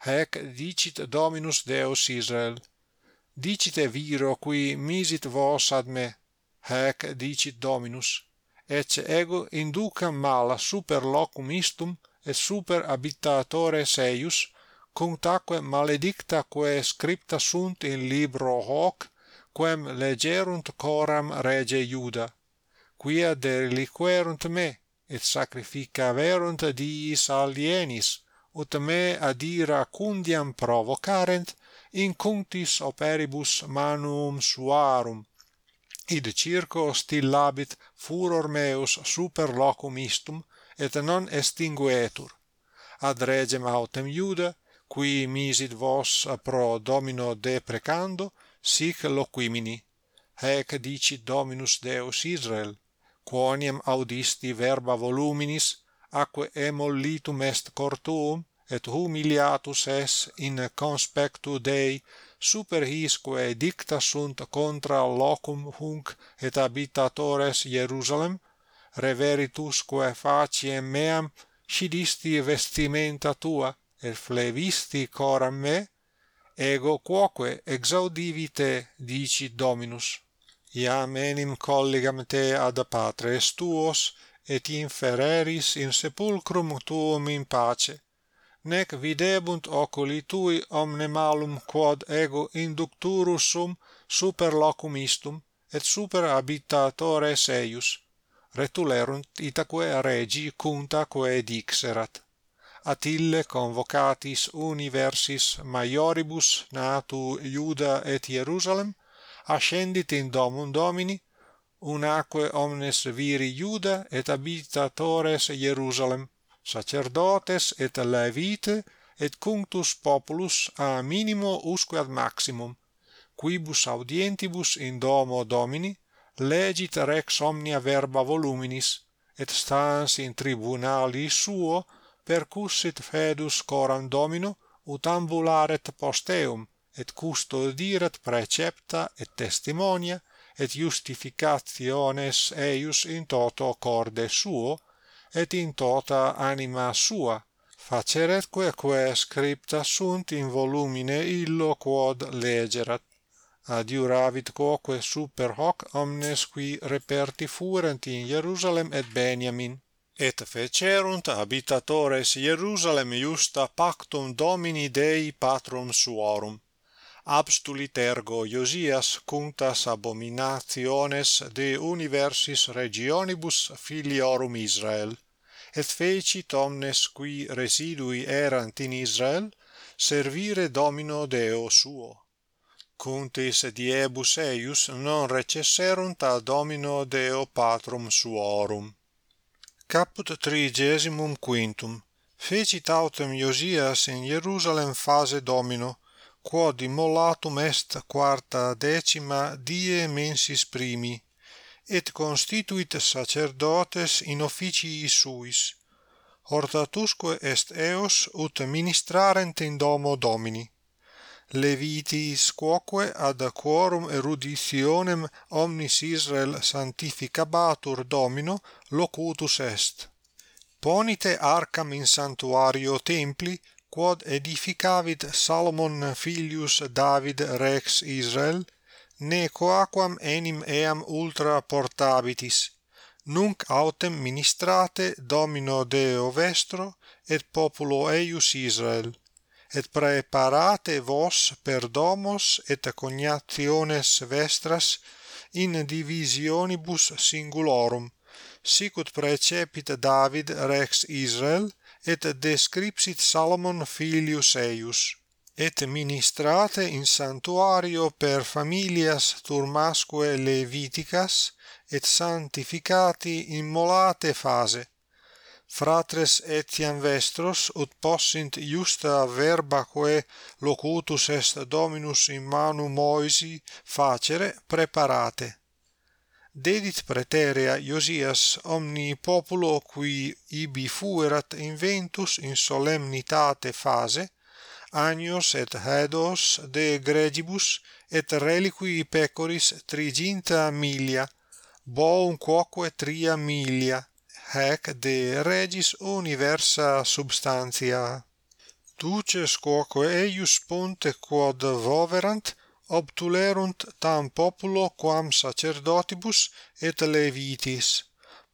hec dicit dominus deus israel dicite viro qui misit vos ad me hec dicit dominus ecce ego inducam mala super locum istum et super habitatore eius cunctaque maledicta quae scripta sunt in libro hoc quem legerunt coram rege iuda quia dereliquerunt me et sacrificaverunt diis alienis ut me adira cundiam provocarent incuntis operibus manuum suarum id circo stillabit furor meus super locum istum et non extinguetur ad regem autem iuda qui misit vos pro domino deprecando sic loquimini hec dicit dominus deus israel quoniam audisti verba voluminis aquae emollitum est cortuum et humiliatus es in conspectu Dei super hisque dicta sunt contra locum hunc et habitatores Jerusalem reveritusque faciem meam scidisti vestimenta tua et flevisti coram me ego quoque exaudivi te dici Dominus iam enim colligam te ad patres tuos et infereris in sepulcrum tuum in pace. Nec videbunt oculi tui omne malum quod ego inducturus sum super locum istum et super habitatores eius retulerunt itaque regi cuntaque dixerat. Attile convocatis universis maioribus natu Iuda et Hierusalem ascendit in domum Domini, unaque omnes viri Iuda et habitatores Hierusalem, sacerdotes et levite et cunctus populus a minimo usque ad maximum, quibus audientibus in domo Domini legit rex omnia verba voluminis, et stans in tribunali suo percussit fedus coram Domino ut ambularet posteum, et custodirat precepta et testimonia et justificationes eius in toto corde suo et in tota anima sua faceretque quae scripta sunt in volumine illo quod legerat. Adiuravit quoque super hoc omnes qui reperti fuerent in Jerusalem et Beniamin et fecerunt habitatores Jerusalem iusta pactum Domini Dei patrum suorum abstulit ergo Iosias cuntas abominationes de universis regionibus filiorum Israel, et fecit omnes qui residui erant in Israel servire Domino Deo suo. Cuntis diebus eius non recesserunt ad Domino Deo patrum suorum. Caput trigesimum quintum. Fecit autem Iosias in Jerusalem fase Domino, quod immolatum est quarta decima die mensis primi et constituit sacerdotes in officii suis. Hortatusque est eos ut ministrarent in domo domini. Levitis quoque ad quorum eruditionem omnis Israel sanctificabatur domino locutus est. Ponite arcam in santuario templi quod edificavit Salomon filius David rex Israel, ne coaquam enim eam ultra portabitis, nunc autem ministrate Domino Deo vestro et populo eius Israel, et preparate vos per domos et cognationes vestras in divisionibus singulorum, sicut praecepit David rex Israel, et descripsit Salomon filius eius et ministrate in santuario per familias turmasque leviticas et sanctificati immolate fase. Fratres etiam vestros ut possint iusta verba quae locutus est dominus in manu Moisi facere preparate dedit praeterea Iosias omni populo qui ibi fuerat inventus in solemnitate fase agnos et haedos de gregibus et reliqui pecoris triginta milia boum quoque tria milia hac de regis universa substantia. Duces quoque eius ponte quod voverant obtulerunt tam populo quam sacerdotibus et levitis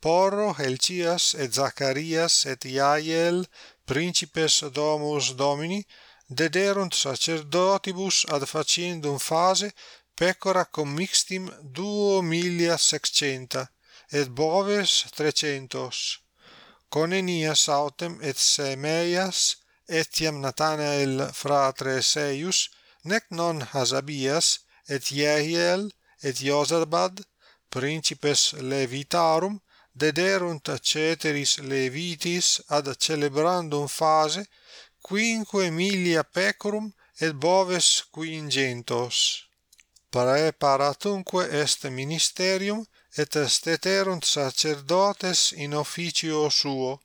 porro Helcias et Zacharias et Iael principes domus Domini dederunt sacerdotibus ad faciendum fase pecora commixtim duo milia sexcenta et boves trecentos. Conenias autem et Semeias etiam Nathanael fratre Seius nec non Hasabias et Jehiel et Josabad principes levitarum dederunt ceteris levitis ad celebrandum fase quinque milia pecorum et boves quingentos. Preparatunque est ministerium et steterunt sacerdotes in officio suo.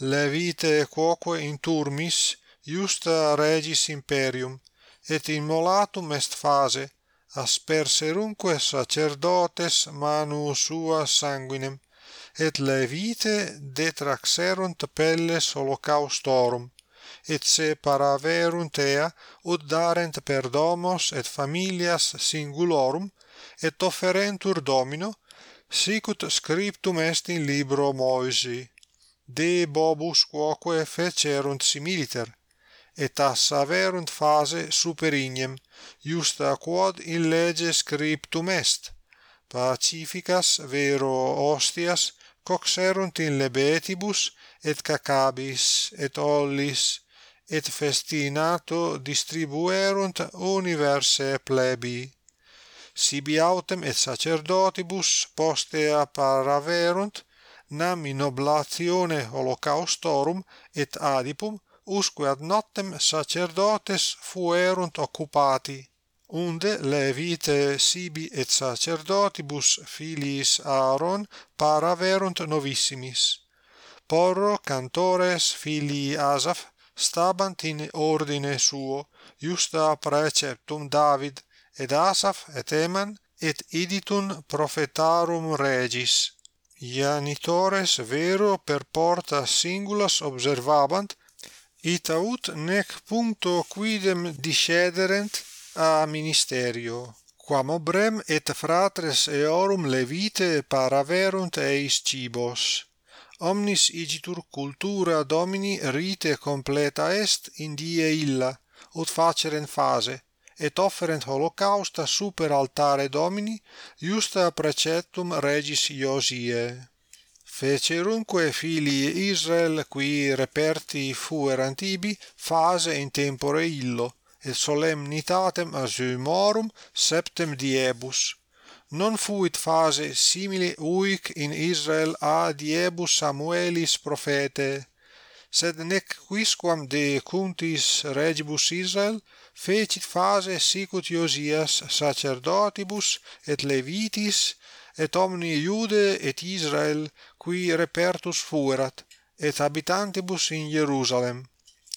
Levite quoque in turmis iusta regis imperium et immolatum est fase asperserunque sacerdotes manu sua sanguinem et levite detraxerunt pelles holocaustorum et separaverunt ea ut darent per domos et familias singulorum et offerentur domino sicut scriptum est in libro Moisi de bobus quoque fecerunt similiter etas averunt fase super ignem iusta quod in lege scriptum est. Pacificas vero ostias coxerunt in lebetibus et cacabis et ollis et festinato distribuerunt universae plebi. Sibi autem et sacerdotibus postea paraverunt nam in oblatione holocaustorum et adipum usque ad noctem sacerdotes fuerunt occupati unde levite sibi et sacerdotibus filiis Aaron paraverunt novissimis. Porro cantores filii Asaph stabant in ordine suo iusta praeceptum David et Asaph et Eman et iditun prophetarum regis. Ianitores vero per porta singulas observabant itaut nec puncto quidem discederent a ministerio quam obrem et fratres eorum levite paraverunt eis cibos. Omnis igitur cultura domini rite completa est in die illa ut faceren fase et offerent holocausta super altare domini iusta preceptum regis Iosie fecerunque filii Israel qui reperti fuerant ibi fase in tempore illo et solemnitatem asymorum septem diebus. Non fuit fase simile uic in Israel a diebus Samuelis prophete sed nec quisquam de cuntis regibus Israel fecit fase sicut Iosias sacerdotibus et levitis et omni Iude et Israel qui repertus fuerat et habitantibus in Hierusalem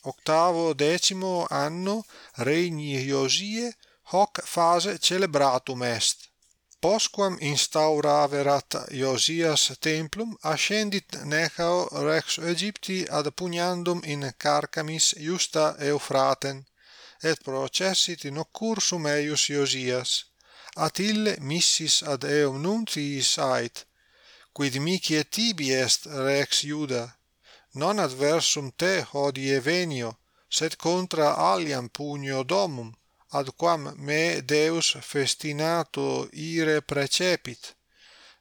octavo decimo anno regni Iosie hoc fase celebratum est. Postquam instauraverat Iosias templum ascendit Nechao rex Egypti ad pugnandum in Carcamis iusta Eufraten et processit in occursum eius Iosias ille missis ad eum nuntiis ait quid micie tibi est rex Iuda, non adversum te hodie venio, sed contra aliam pugno domum, ad quam me Deus festinato ire precepit.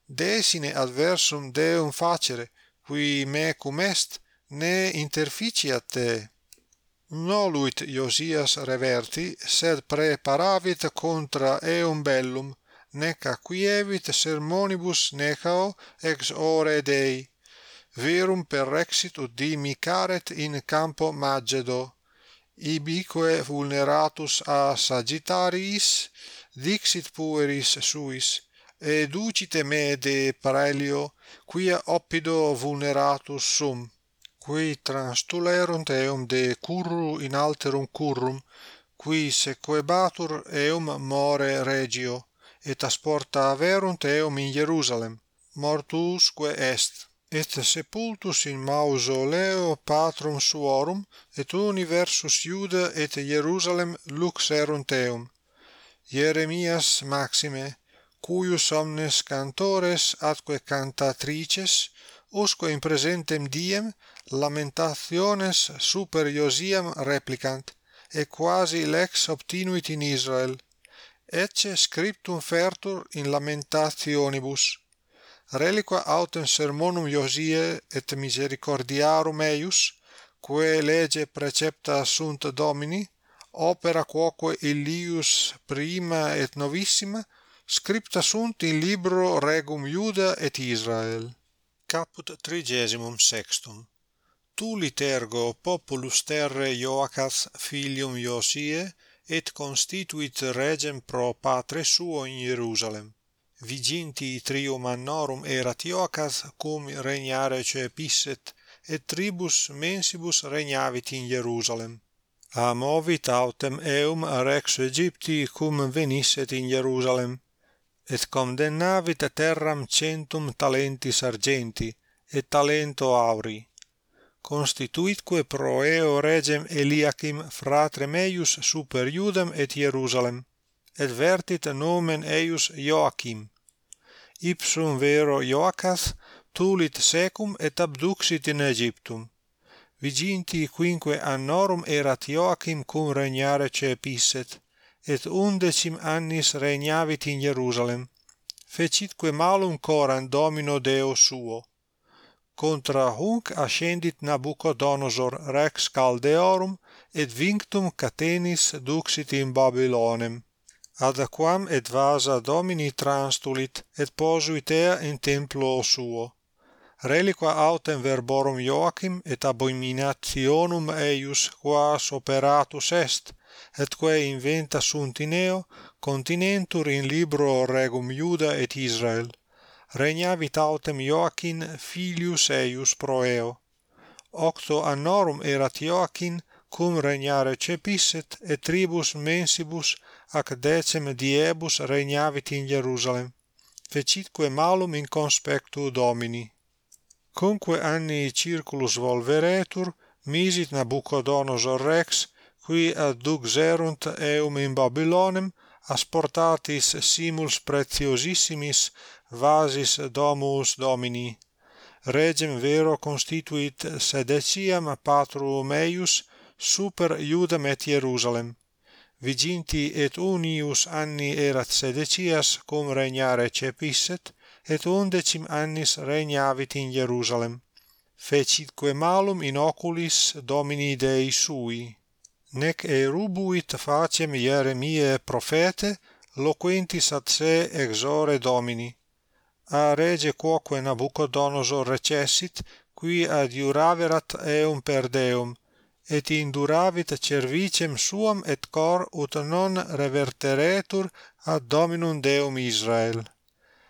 Desine adversum Deum facere, qui me cum est, ne interficiat te. Noluit Iosias reverti, sed preparavit contra eum bellum, nec acquievit sermonibus necao ex ore Dei. Virum perrexit uddi micaret in campo Magedo. Ibique vulneratus a Sagittariis dixit pueris suis, educite me de Praelio, quia oppido vulneratus sum, qui transtulerunt eum de curru in alterum currum, qui sequebatur eum more regio et asporta averunt eum in Hierusalem mortuusque est. Et sepultus in mausoleo patrum suorum et universus Iuda et Hierusalem lux erunt eum. Jeremias maxime cuius omnes cantores atque cantatrices usque in presentem diem lamentationes super Iosiam replicant et quasi lex obtinuit in Israel ecce scriptum fertur in lamentationibus. Reliqua autem sermonum Iosie et misericordiarum eius quae lege precepta sunt Domini opera quoque Illius prima et novissima scripta sunt in libro Regum Iuda et Israel. Caput trigesimum sextum. Tulit populus terre Joachas filium Iosie et constituit regem pro patre suo in Hierusalem. Viginti trium annorum erat Iocas, cum regnare cepisset, et tribus mensibus regnavit in Hierusalem. Amovit autem eum rex Egypti cum venisset in Hierusalem, et condemnavit terram centum talentis argenti, et talento auri, constituitque proeo regem Eliakim fratre meius super Iudam et Hierusalem, et vertit nomen eius Joachim. Ipsum vero Joachas tulit secum et abduxit in Egyptum. Viginti quinque annorum erat Joachim cum regnare cepisset, et undecim annis regnavit in Hierusalem. Fecitque malum coram Domino Deo suo contra hunc ascendit Nabucodonosor rex Caldeorum et vinctum catenis duxit in Babylonem adquam et vasa domini transtulit et posuit ea in templo suo. Reliqua autem verborum Joachim et abominationum eius quas operatus est et quae inventa sunt in eo continentur in libro regum Iuda et Israel regnavit autem Joachin filius eius proeo. Octo annorum erat Joachin, cum regnare cepisset, et tribus mensibus ac decem diebus regnavit in Jerusalem. Fecitque malum in conspectu Domini. Cumque anni circulus volveretur, misit Nabucodonosor rex, qui adduxerunt eum in Babylonem, asportatis simuls pretiosissimis vasis domus Domini. Regem vero constituit sedeciam patrum eius super Iudam et Hierusalem viginti et unius anni erat sedecias cum regnare cepisset et undecim annis regnavit in Hierusalem fecitque malum in oculis Domini Dei sui nec erubuit facem Jeremiae profete, loquentis ad se exore Domini. A rege quoque Nabucodonosor recessit, qui adiuraverat eum per Deum, et induravit cervicem suam et cor ut non reverteretur ad Dominum Deum Israel.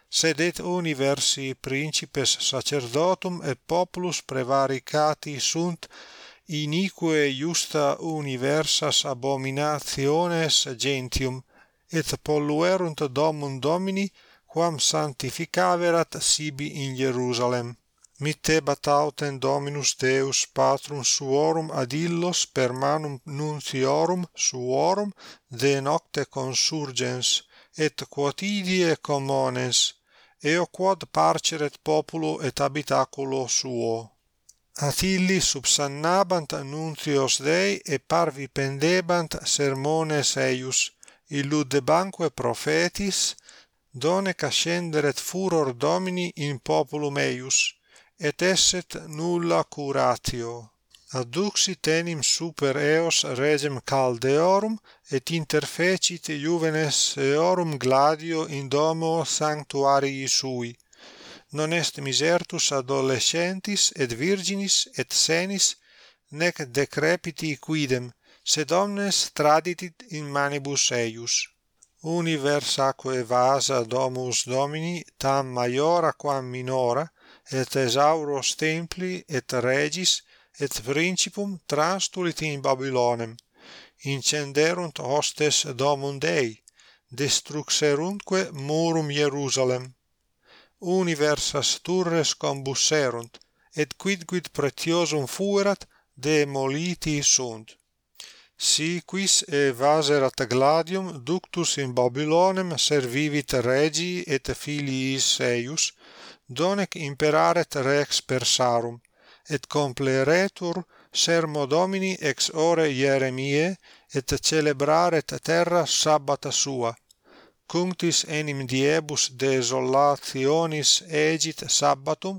Sed et universi principes sacerdotum et populus prevaricati sunt inique iusta universas abominationes gentium et polluerunt domum Domini quam sanctificaverat sibi in Jerusalem. Mittebat autem Dominus Deus patrum suorum ad illos per manum nuntiorum suorum de nocte consurgens et quotidie commones eo quod parceret populo et habitaculo suo. Athilli subsannabant annuntios Dei et parvi pendebant sermones eius, illudebanque prophetis, donec ascenderet furor Domini in populum eius, et esset nulla curatio. Adduxit enim super eos regem Caldeorum, et interfecit juvenes eorum gladio in domo sanctuarii sui, non est misertus adolescentis et virginis et senis nec decrepiti quidem sed omnes traditit in manibus eius. Universaque vasa domus domini tam maiora quam minora et thesauros templi et regis et principum transtulit in babylonem. Incenderunt hostes domum dei destruxeruntque murum Hierusalem universas turres combusserunt, et quidquid pretiosum fuerat, demoliti sunt. Si quis evaserat gladium ductus in Babylonem servivit regi et filii eius, donec imperaret rex Persarum, et compleretur sermo Domini ex ore Jeremiae, et celebraret terra sabbata sua, cunctis enim diebus desolationis egit sabbatum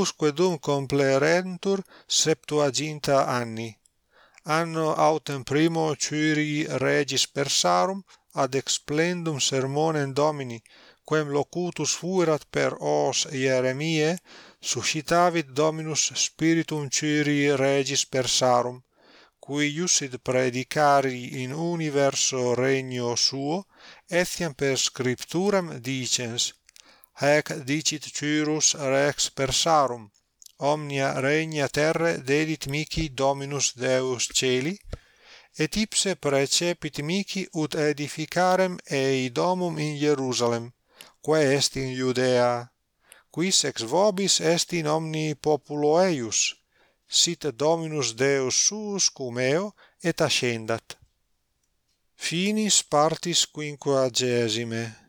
usque dum complerentur septuaginta anni. Anno autem primo Curii regis Persarum ad explendum sermonem Domini quem locutus fuerat per os Ieremiae suscitavit Dominus spiritum Curii regis Persarum qui iussit predicari in universo regno suo, etiam per scripturam dicens, Hec dicit Cyrus rex Persarum, omnia regna terre dedit mici Dominus Deus Celi, et ipse precepit mici ut edificarem ei domum in Jerusalem, quae est in Judea, quis ex vobis est in omni populo eius, sit Dominus Deus suus cum eo et ascendat. Finis partis quinquagesime.